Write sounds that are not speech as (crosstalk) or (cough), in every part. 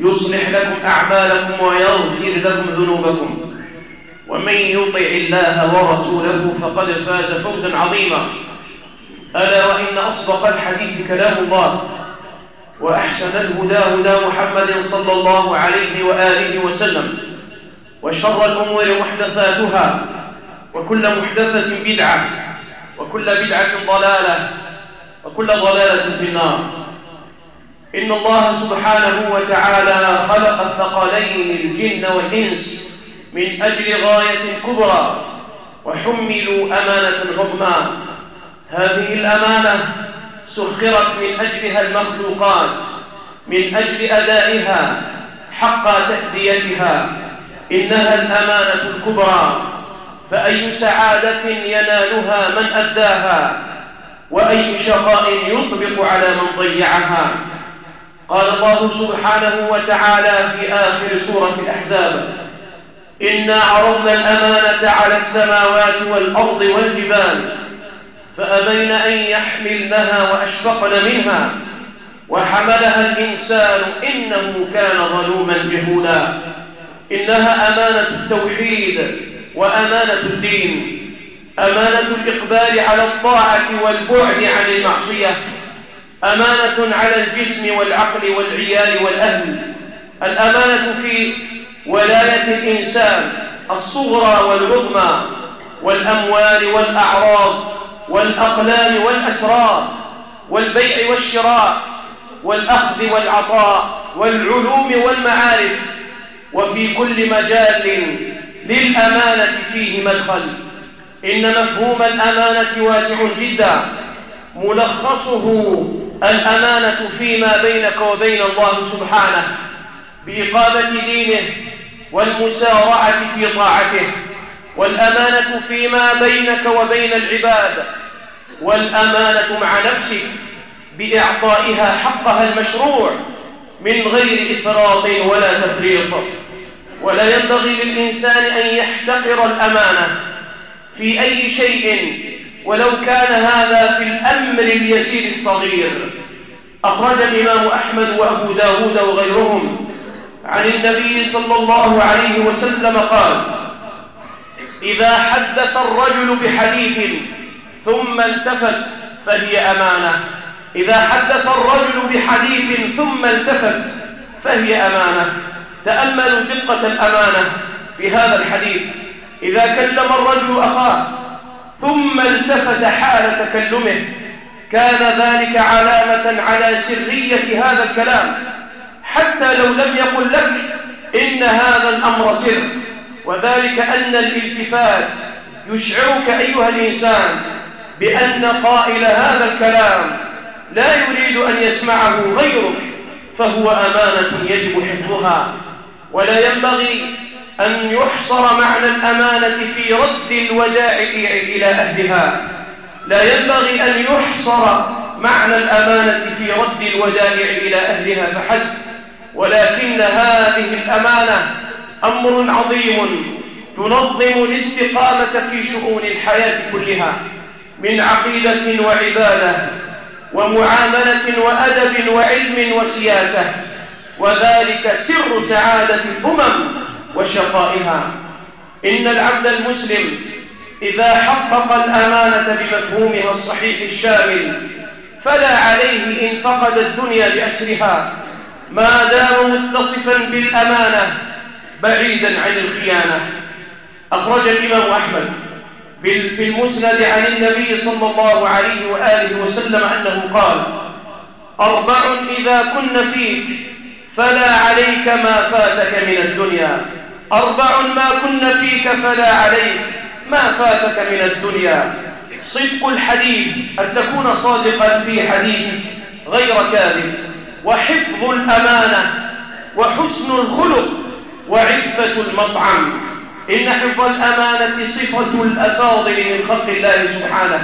يصلح لكم أعمالكم ويغفر لكم ذنوبكم. ومن يطع الله ورسوله فقد فاز فوزا عظيما. ألا وإن أصدق الحديث كلام الله وأحسن الهدى هدى محمد صلى الله عليه وآله وسلم وشر الأمور محدثاتها وكل محدثة بدعة وكل بدعة ضلالة وكل ضلالة في النار. إن الله سبحانه وتعالى خلق الثقلين الجن والإنس من أجل غاية كبرى وحملوا أمانة عظمى. هذه الأمانة سخرت من أجلها المخلوقات من أجل أدائها حق تأديتها. إنها الأمانة الكبرى فأي سعادة ينالها من أداها وأي شقاء يطبق على من ضيعها. قال الله سبحانه وتعالى في آخر سورة الأحزاب إنا عرضنا الأمانة على السماوات والأرض والجبال فأبين أن يحملنها وأشفقن منها وحملها الإنسان إنه كان ظلوما جهولا. إنها أمانة التوحيد وأمانة الدين أمانة الإقبال على الطاعة والبعد عن المعصية. أمانة على الجسم والعقل والعيال والأهل. الأمانة في ولاية الإنسان الصغرى والعظمى والأموال والأعراض والأقلام والأسرار والبيع والشراء والأخذ والعطاء والعلوم والمعارف. وفي كل مجال للأمانة فيه مدخل. إن مفهوم الأمانة واسع جدا ملخصه الأمانة فيما بينك وبين الله سبحانه بإقامة دينه والمسارعة في طاعته والأمانة فيما بينك وبين العباد والأمانة مع نفسك بإعطائها حقها المشروع من غير إفراط ولا تفريط. ولا ينبغي للإنسان أن يحتقر الأمانة في أي شيء ولو كان هذا في الأمر اليسير الصغير أخرج الإمام أحمد وأبو داود وغيرهم عن النبي صلى الله عليه وسلم قال إذا حدث الرجل بحديث ثم التفت فهي أمانة إذا حدث الرجل بحديث ثم التفت فهي أمانة. تأملوا دقة الأمانة في هذا الحديث. إذا كلم الرجل أخاه ثم التفت حال تكلمه. كان ذلك علامة على سرية هذا الكلام. حتى لو لم يقل لك إن هذا الأمر سر. وذلك أن الالتفات يشعرك أيها الإنسان بأن قائل هذا الكلام لا يريد أن يسمعه غيرك فهو أمانة يجب حفظها. ولا ينبغي أن يحصر معنى الأمانة في رد الودائع إلى أهلها. لا ينبغي أن يحصر معنى الأمانة في رد الودائع إلى أهلها فحسب. ولكن هذه الأمانة أمر عظيم تنظم الاستقامة في شؤون الحياة كلها من عقيدة وعبادة ومعاملة وأدب وعلم وسياسة. وذلك سر سعادة الأمم وشقائها. إن العبد المسلم إذا حقق الأمانة بمفهومها الصحيح الشامل فلا عليه إن فقد الدنيا بأسرها. ما دام متصفا بالأمانة بعيدا عن الخيانة. أخرج الإمام أحمد في المسند عن النبي صلى الله عليه وآله وسلم أنه قال أربع إذا كن فيك فلا عليك ما فاتك من الدنيا. أربع ما كن فيك فلا عليك. ما فاتك من الدنيا؟ صدق الحديث أن تكون صادقا في حديثك غير كاذب. وحفظ الأمانة وحسن الخلق وعفة المطعم. إن حفظ الأمانة صفة الأفاضل من خلق الله سبحانه.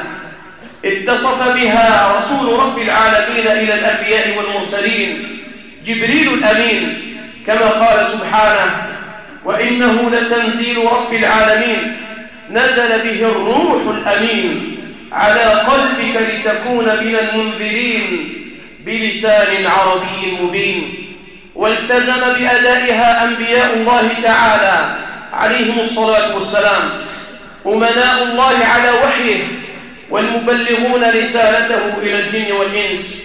اتصف بها رسول رب العالمين إلى الأنبياء والمرسلين. جبريل الأمين كما قال سبحانه وإنه لتنزيل رب العالمين. نزل به الروح الأمين على قلبك لتكون من المنذرين بلسان عربي مبين. والتزم بأدائها أنبياء الله تعالى عليهم الصلاة والسلام. أمناء الله على وحيه والمبلغون رسالته إلى الجن والإنس.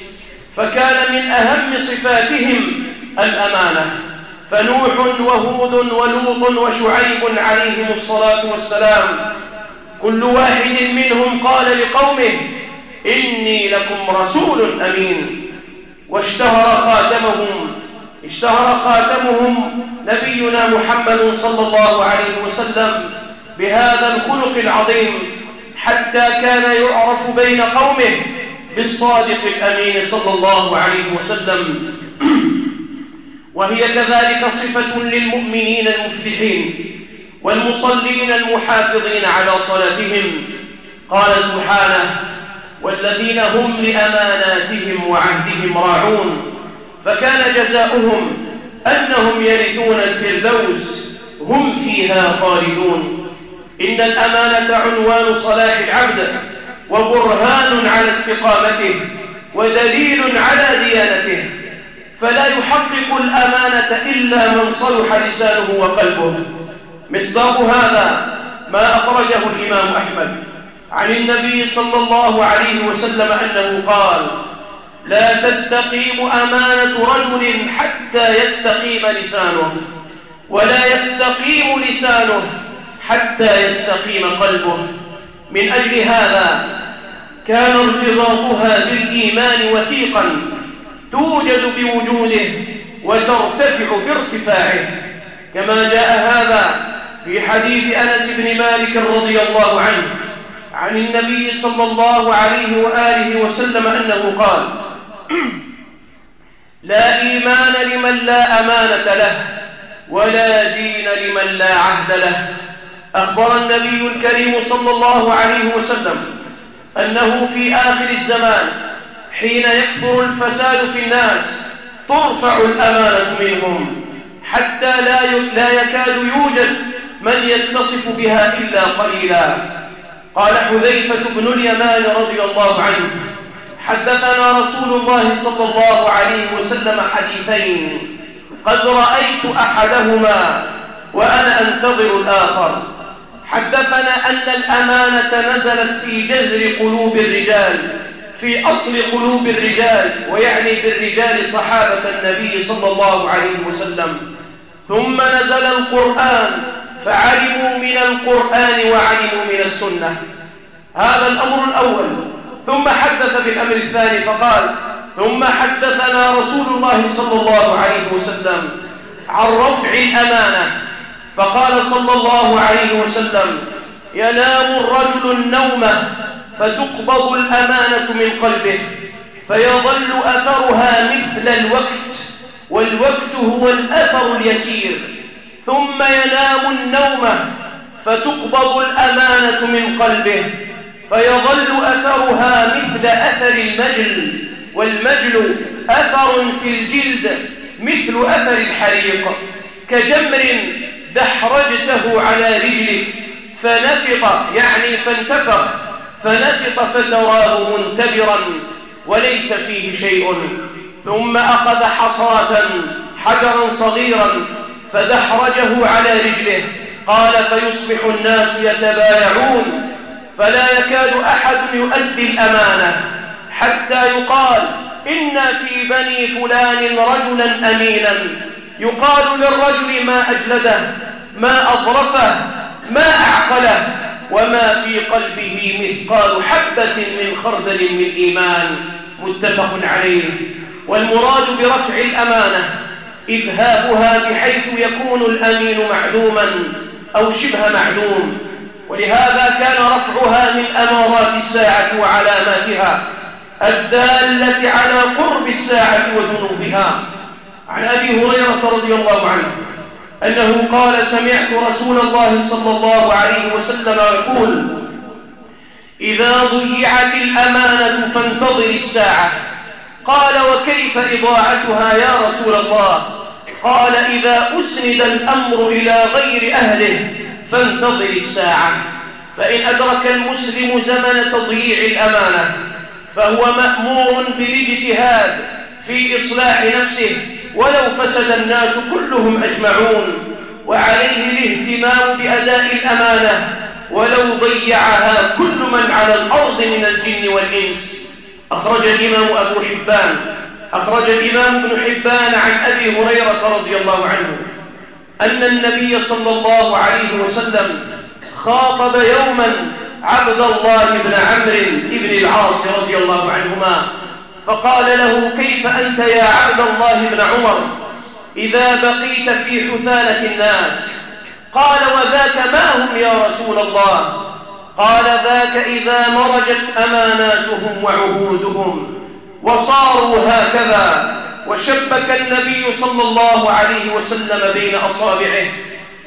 فكان من أهم صفاتهم الأمانة. فنوح وهود ولوط وشعيب عليهم الصلاة والسلام. كل واحد منهم قال لقومه إني لكم رسول أمين. واشتهر خاتمهم. اشتهر خاتمهم نبينا محمد صلى الله عليه وسلم بهذا الخلق العظيم حتى كان يعرف بين قومه بالصادق الأمين صلى الله عليه وسلم. (clears throat) وهي كذلك صفة للمؤمنين المفلحين والمصلين المحافظين على صلاتهم. قال سبحانه والذين هم لأماناتهم وعهدهم راعون. فكان جزاؤهم أنهم يرثون الفردوس. هم فيها خالدون. إن الأمانة عنوان صلاح العبد وبرهان على استقامته ودليل على ديانته. فلا يحقق الأمانة إلا من صلح لسانه وقلبه. مصداق هذا ما أخرجه الإمام أحمد عن النبي صلى الله عليه وسلم أنه قال لا تستقيم أمانة رجل حتى يستقيم لسانه ولا يستقيم لسانه حتى يستقيم قلبه. من أجل هذا كان ارتباطها بالإيمان وثيقا توجد بوجوده وترتفع بارتفاعه. كما جاء هذا في حديث أنس بن مالك رضي الله عنه عن النبي صلى الله عليه وآله وسلم أنه قال (clears throat) لا إيمان لمن لا أمانة له ولا دين لمن لا عهد له. أخبر النبي الكريم صلى الله عليه وسلم أنه في آخر الزمان حين يكثر الفساد في الناس ترفع الأمانة منهم حتى لا لا يكاد يوجد من يتصف بها إلا قليلا. قال حذيفة بن اليمان رضي الله عنه حدثنا رسول الله صلى الله عليه وسلم حديثين قد رأيت أحدهما وأنا أنتظر الآخر. حدثنا أن الأمانة نزلت في جذر قلوب الرجال في أصل قلوب الرجال ويعني بالرجال صحابة النبي صلى الله عليه وسلم. ثم نزل القرآن فعلموا من القرآن وعلموا من السنة. هذا الأمر الأول. ثم حدث بالأمر الثاني فقال ثم حدثنا رسول الله صلى الله عليه وسلم عن رفع الأمانة. فقال صلى الله عليه وسلم ينام الرجل النوم فتقبض الأمانة من قلبه فيظل أثرها مثل الوقت والوقت هو الأثر اليسير. ثم ينام النوم فتقبض الأمانة من قلبه فيظل أثرها مثل أثر المجل والمجل أثر في الجلد مثل أثر الحريق. كجمر دحرجته على رجلك فنفق يعني فانتفخ فنفق فتراه منتبرا وليس فيه شيء. ثم أخذ حصاة حجرا صغيرا فدحرجه على رجله. قال فيصبح الناس يتبايعون فلا يكاد أحد يؤدي الأمانة حتى يقال إن في بني فلان رجلا أمينا. يقال للرجل ما أجلده ما أظرفه ما أعقله. وما في قلبه مثقال حبة من خردل من إيمان. متفق عليه. والمراد برفع الأمانة إذهابها بحيث يكون الأمين معدوما أو شبه معدوم ولهذا كان رفعها من أمارات الساعة وعلاماتها الدالة على قرب الساعة وذنوبها عن أبي هريرة رضي الله عنه أنه قال سمعت رسول الله صلى الله عليه وسلم يقول إذا ضيعت الأمانة فانتظر الساعة. قال وكيف إضاعتها يا رسول الله؟ قال إذا أسند الأمر إلى غير أهله فانتظر الساعة. فإن أدرك المسلم زمن تضييع الأمانة فهو مأمور بالإجتهاد في إصلاح نفسه ولو فسد الناس كلهم أجمعون وعليه الاهتمام بأداء الأمانة ولو ضيعها كل من على الأرض من الجن والإنس. أخرج الإمام أبو حبان أخرج الإمام ابن حبان عن أبي هريرة رضي الله عنه أن النبي صلى الله عليه وسلم خاطب يوما عبد الله بن عمرو بن العاص رضي الله عنهما فقال له كيف أنت يا عبد الله بن عمر؟ إذا بقيت في حثالة الناس. قال وذاك ما هم يا رسول الله؟ قال ذاك إذا مرجت أماناتهم وعهودهم وصاروا هكذا وشبك النبي صلى الله عليه وسلم بين أصابعه.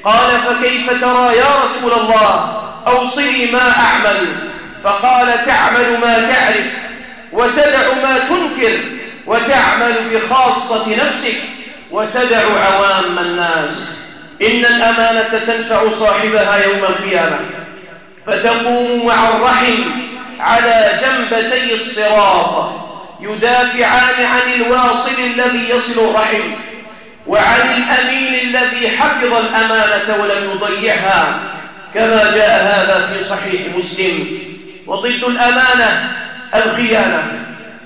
قال فكيف ترى يا رسول الله؟ أوصني ما أعمل. فقال تعمل ما تعرف. وتدع ما تنكر وتعمل بخاصة نفسك وتدع عوام الناس. إن الأمانة تنفع صاحبها يوم القيامة. فتقوم مع الرحم على جنبتي الصراط يدافعان عن الواصل الذي يصل الرحم وعن الأمين الذي حفظ الأمانة ولم يضيعها كما جاء هذا في صحيح مسلم. وضد الأمانة الخيانة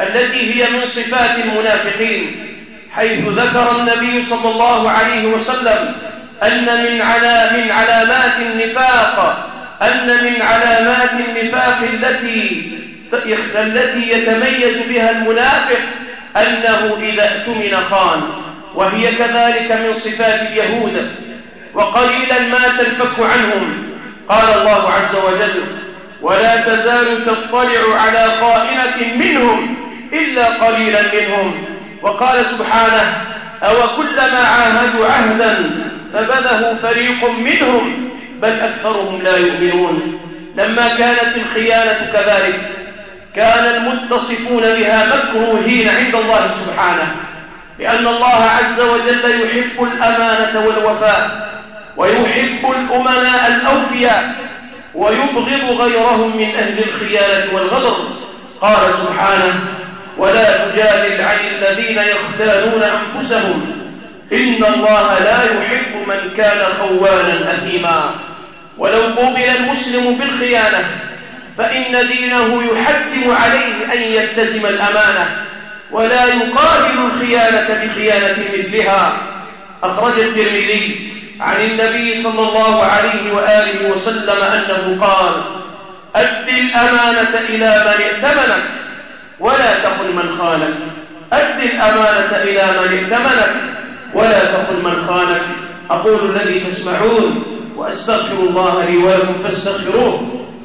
التي هي من صفات المنافقين حيث ذكر النبي صلى الله عليه وسلم أن من على من علامات النفاق أن من علامات النفاق التي التي يتميز بها المنافق أنه إذا اؤتمن خان وهي كذلك من صفات اليهود. وقليلا ما تنفك عنهم قال الله عز وجل ولا تزال تطلع على قائمة منهم إلا قليلا منهم. وقال سبحانه أو كلما عاهدوا عهدا فبذه فريق منهم بل أكثرهم لا يؤمنون. لما كانت الخيانة كذلك كان المتصفون بها مكروهين عند الله سبحانه لأن الله عز وجل يحب الأمانة والوفاء ويحب الأمناء الأوفياء. ويبغض غيرهم من أهل الخيانة والغدر قال سبحانه ولا تجادل عن الذين يختالون أنفسهم. إن الله لا يحب من كان خوانا أثيما. ولو قوبل المسلم بالخيانة فإن دينه يحتم عليه أن يلتزم الأمانة ولا يقابل الخيانة بخيانة مثلها. أخرج الترمذي عن النبي صلى الله عليه وآله وسلم أنه قال أد الأمانة إلى من ائتمنك ولا تخن من خانك. أد الأمانة إلى من ائتمنك ولا تخن من خانك. أقول الذي تسمعون وأستغفر الله لي ولكم فاستغفروه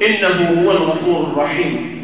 إنه هو الغفور الرحيم.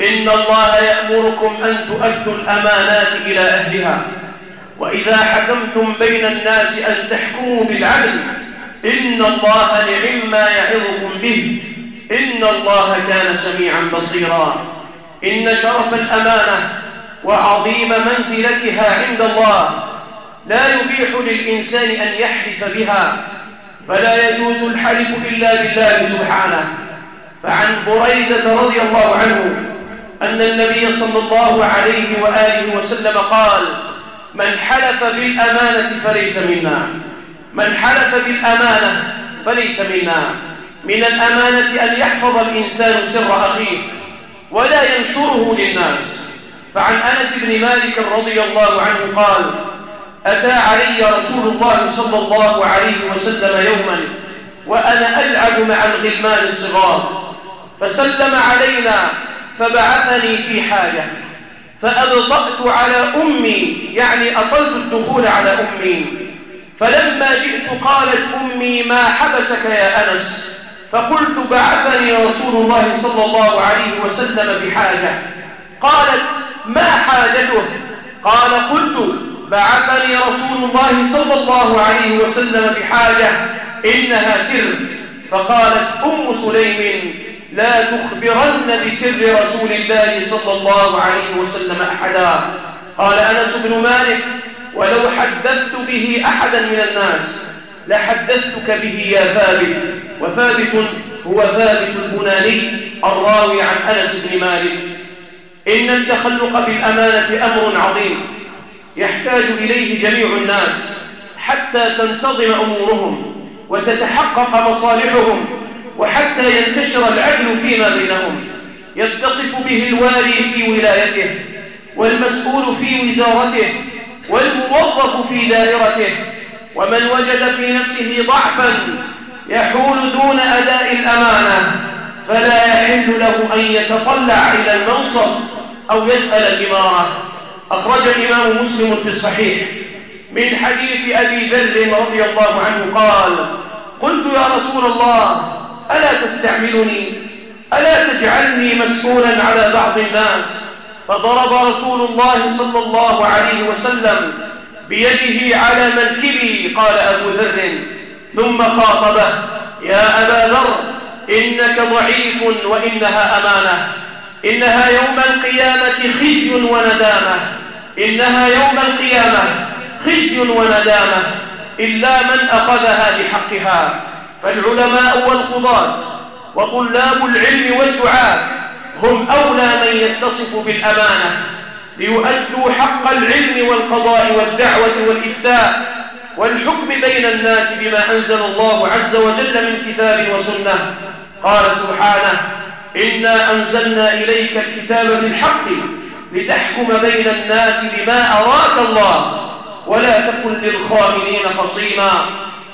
إن الله يأمركم أن تؤدوا الأمانات إلى أهلها. وإذا حكمتم بين الناس أن تحكموا بالعدل إن الله نعم ما يعظكم به. إن الله كان سميعا بصيرا. إن شرف الأمانة وعظيم منزلتها عند الله لا يبيح للإنسان أن يحلف بها فلا يجوز الحلف إلا بالله سبحانه. فعن بريدة رضي الله عنه أن النبي صلى الله عليه وآله وسلم قال من حلف بالأمانة فليس منا. من حلف بالأمانة فليس منا. من الأمانة أن يحفظ الإنسان سر أخيه ولا ينشره للناس. فعن أنس بن مالك رضي الله عنه قال أتى علي رسول الله صلى الله عليه وسلم يوما وأنا ألعب مع الغلمان الصغار فسلم علينا فبعثني في حاجة. فأبطأت على أمي يعني أطلت الدخول على أمي. فلما جئت قالت أمي ما حبسك يا أنس؟ فقلت بعثني رسول الله صلى الله عليه وسلم بحاجة. قالت ما حاجته؟ قال قلت بعثني رسول الله صلى الله عليه وسلم بحاجة إنها سر. فقالت أم سليم. لا تخبرن بسر رسول الله صلى الله عليه وسلم أحدا. قال أنس بن مالك ولو حدثت به أحدا من الناس لحدثتك به يا ثابت. وثابت هو ثابت البناني الراوي عن أنس بن مالك. إن التخلق بالأمانة أمر عظيم يحتاج إليه جميع الناس حتى تنتظم أمورهم وتتحقق مصالحهم وحتى ينتشر العدل فيما بينهم. يتصف به الوالي في ولايته والمسؤول في وزارته والموظف في دائرته. ومن وجد في نفسه ضعفا يحول دون أداء الأمانة فلا يحل له أن يتطلع إلى المنصب أو يسأل الإمارة. أخرج الإمام مسلم في الصحيح. من حديث أبي ذر رضي الله عنه قال قلت يا رسول الله ألا تستعملني؟ ألا تجعلني مسؤولا على بعض الناس؟ فضرب رسول الله صلى الله عليه وسلم بيده على منكبي قال أبو ذر ثم خاطبه يا أبا ذر إنك ضعيف وإنها أمانة. إنها يوم القيامة خزي وندامة. إنها يوم القيامة خزي وندامة. إلا من أخذها بحقها. فالعلماء والقضاة وطلاب العلم والدعاء هم أولى من يتصف بالأمانة ليؤدوا حق العلم والقضاء والدعوة والإفتاء والحكم بين الناس بما أنزل الله عز وجل من كتاب وسنة. قال سبحانه إنا أنزلنا إليك الكتاب بالحق لتحكم بين الناس بما أراك الله ولا تكن للخائنين خصيما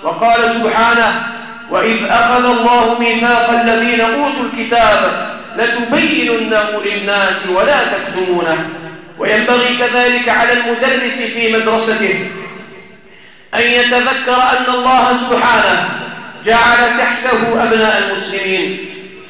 وقال سبحانه وإذ أخذ الله ميثاق الذين أوتوا الكتاب لتبيننه للناس ولا تكتمونه وينبغي كذلك على المدرس في مدرسته أن يتذكر أن الله سبحانه جعل تحته أبناء المسلمين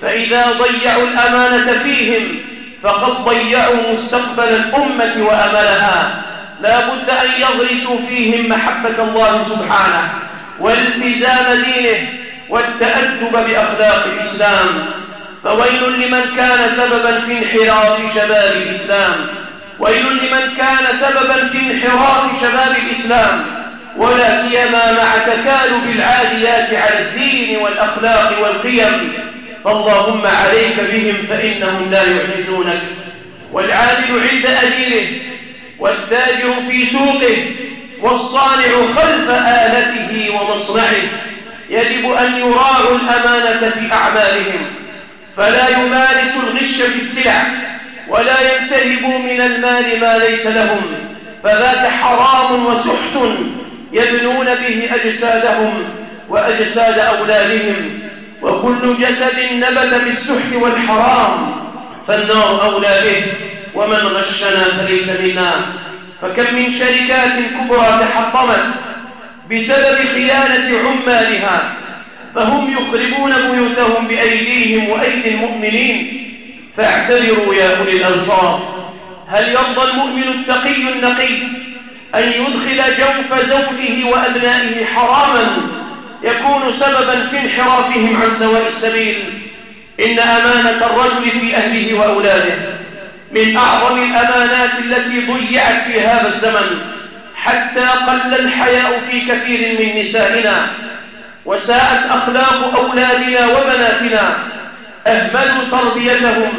فإذا ضيعوا الأمانة فيهم فقد ضيعوا مستقبل الأمة وأملها لا بد أن يغرسوا فيهم محبة الله سبحانه والتزام دينه والتأدب بأخلاق الإسلام فويل لمن كان سببا في انحراف شباب الإسلام. ويل لمن كان سببا في انحراف شباب الإسلام. ولا سيما مع تكالب العاديات على الدين والأخلاق والقيم. فاللهم عليك بهم فإنهم لا يعجزونك. والعامل عند أديره والتاجر في سوقه والصانع خلف آلته ومصنعه. يجب أن يراعوا الأمانة في أعمالهم. فلا يمارس الغش في السلع ولا ينتهبوا من المال ما ليس لهم. فذاك حرام وسحت يبنون به أجسادهم وأجساد أولادهم. وكل جسد نبت بالسحت والحرام. فالنار أولى به ومن غشنا فليس منا. فكم من شركات كبرى تحطمت بسبب خيانة عمالها فهم يخربون بيوتهم بأيديهم وأيدي المؤمنين. فاعتبروا يا أولي الأبصار هل يرضى المؤمن التقي النقي أن يدخل جوف زوجه وأبنائه حراما يكون سببا في انحرافهم عن سواء السبيل؟ إن أمانة الرجل في أهله وأولاده من أعظم الأمانات التي ضيعت في هذا الزمن. حتى قل الحياء في كثير من نسائنا وساءت أخلاق أولادنا وبناتنا. أهملوا تربيتهم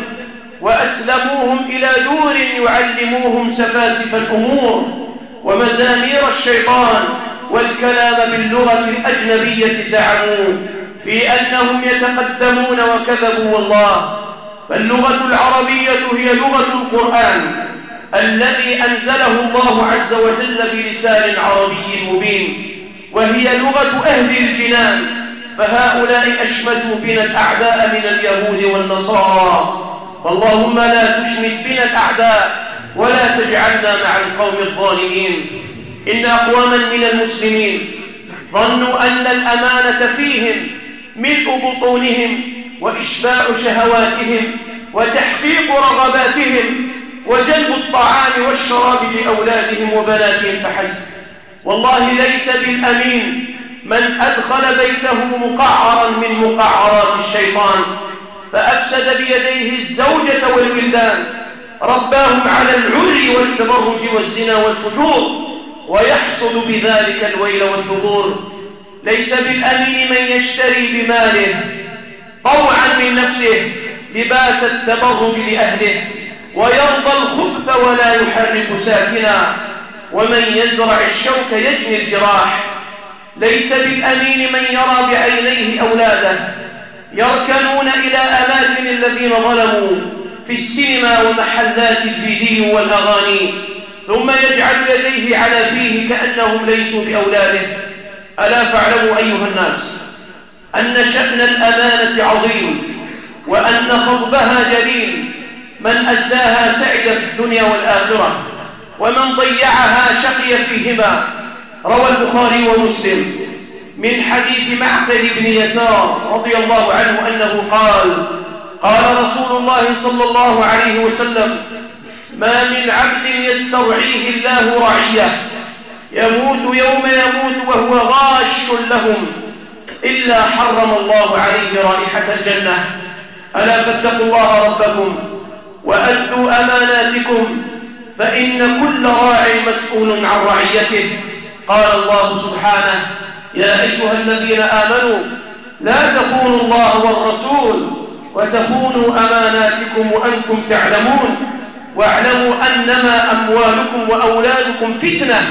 وأسلموهم إلى دور يعلموهم سفاسف الأمور ومزامير الشيطان والكلام باللغة الأجنبية زعموا في أنهم يتقدمون وكذبوا والله. فاللغة العربية هي لغة القرآن. الذي أنزله الله عز وجل بلسان عربي مبين وهي لغة أهل الجنان. فهؤلاء أشمتوا بنا الأعداء من اليهود والنصارى. فاللهم لا تشمت بنا الأعداء ولا تجعلنا مع القوم الظالمين. إن أقواما من المسلمين ظنوا أن الأمانة فيهم ملء بطونهم وإشباع شهواتهم وتحقيق رغباتهم وجلب الطعام والشراب لأولادهم وبناتهم فحسب. والله ليس بالأمين من أدخل بيته مقعرا من مقعرات الشيطان فأفسد بيديه الزوجة والولدان رباهم على العري والتبرج والزنا والفجور ويحصل بذلك الويل والثبور ليس بالأمين من يشتري بماله طوعا من نفسه لباس التبرج لأهله. ويرضى الخبث ولا يحرك ساكنا ومن يزرع الشوك يجني الجراح. ليس بالأمين من يرى بعينيه أولاده يركنون إلى أماكن الذين ظلموا في السينما ومحلات الفيديو والأغاني. ثم يجعل يديه على فيه كأنهم ليسوا بأولاده. ألا فاعلموا أيها الناس أن شأن الأمانة عظيم وأن خطبها جليل من أداها سعد في الدنيا والآخرة ومن ضيعها شقي فيهما. روى البخاري ومسلم من حديث معقل بن يسار رضي الله عنه أنه قال قال رسول الله صلى الله عليه وسلم ما من عبد يسترعيه الله رعية. يموت يوم يموت وهو غاش لهم إلا حرم الله عليه رائحة الجنة. ألا فاتقوا الله ربكم وأدوا أماناتكم فإن كل راع مسؤول عن رعيته. قال الله سبحانه يا أيها الذين آمنوا لا تخونوا الله والرسول وتخونوا أماناتكم وأنتم تعلمون. واعلموا أنما أموالكم وأولادكم فتنة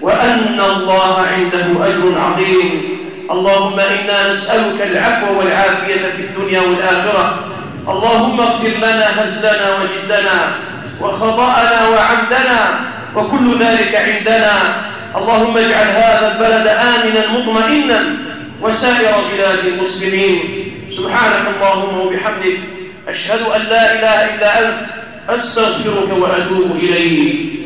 وأن الله عنده أجر عظيم. اللهم إنا نسألك العفو والعافية في الدنيا والآخرة. اللهم اغفر لنا هزلنا وجدنا وخطأنا وعمدنا وكل ذلك عندنا. اللهم اجعل هذا البلد آمنا مطمئنا وسائر بلاد المسلمين. سبحانك اللهم وبحمدك أشهد أن لا إله إلا أنت أستغفرك وأتوب إليك.